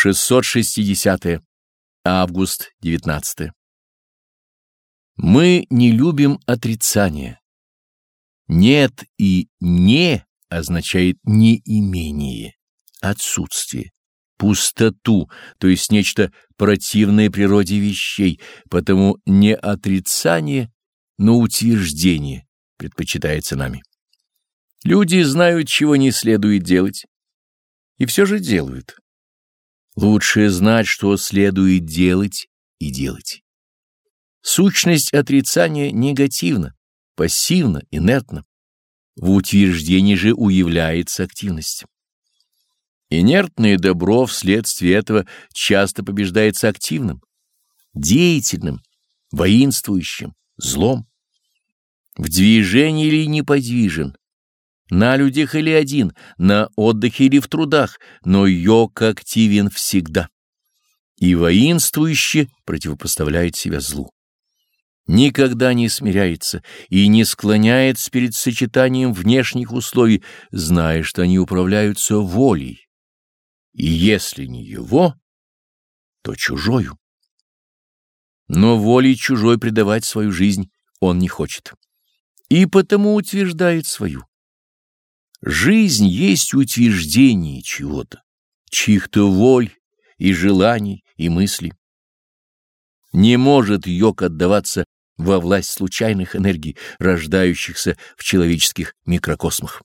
660. Август 19. Мы не любим отрицания. Нет и не означает неимение, отсутствие, пустоту, то есть нечто противное природе вещей, потому не отрицание, но утверждение предпочитается нами. Люди знают, чего не следует делать, и все же делают. Лучше знать, что следует делать, и делать. Сущность отрицания негативна, пассивна, инертна. В утверждении же уявляется активность. Инертное добро вследствие этого часто побеждается активным, деятельным, воинствующим, злом. В движении ли неподвижен, на людях или один, на отдыхе или в трудах, но йог активен всегда. И воинствующе противопоставляет себя злу. Никогда не смиряется и не склоняется перед сочетанием внешних условий, зная, что они управляются волей. И если не его, то чужою. Но волей чужой предавать свою жизнь он не хочет. И потому утверждает свою. Жизнь есть утверждение чего-то, чьих-то воль и желаний и мыслей. Не может йог отдаваться во власть случайных энергий, рождающихся в человеческих микрокосмах.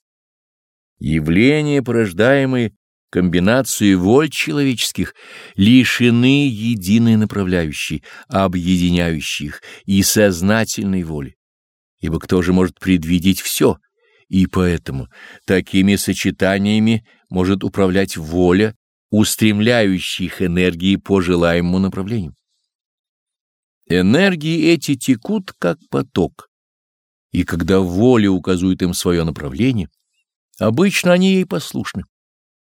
Явления, порождаемые комбинацией воль человеческих, лишены единой направляющей, объединяющей их и сознательной воли. Ибо кто же может предвидеть все — и поэтому такими сочетаниями может управлять воля, устремляющих энергии по желаемому направлению. Энергии эти текут как поток, и когда воля указывает им свое направление, обычно они ей послушны.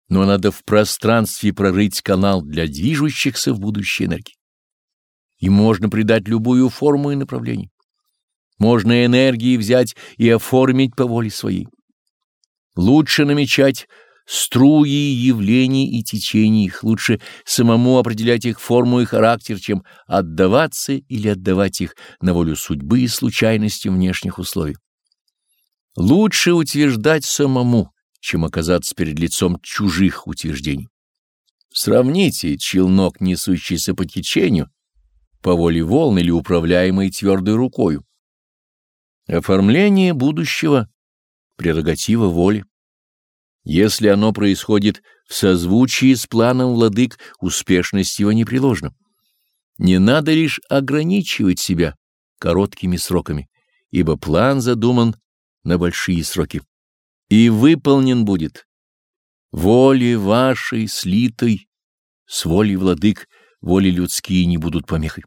Но надо в пространстве прорыть канал для движущихся в будущей энергии. И можно придать любую форму и направление. Можно энергии взять и оформить по воле своей. Лучше намечать струи явлений и течений их, лучше самому определять их форму и характер, чем отдаваться или отдавать их на волю судьбы и случайности внешних условий. Лучше утверждать самому, чем оказаться перед лицом чужих утверждений. Сравните челнок, несущийся по течению, по воле волн или управляемый твердой рукою. Оформление будущего — прерогатива воли. Если оно происходит в созвучии с планом владык, успешность его непреложна. Не надо лишь ограничивать себя короткими сроками, ибо план задуман на большие сроки. И выполнен будет воле вашей слитой, с волей владык, воли людские не будут помехой.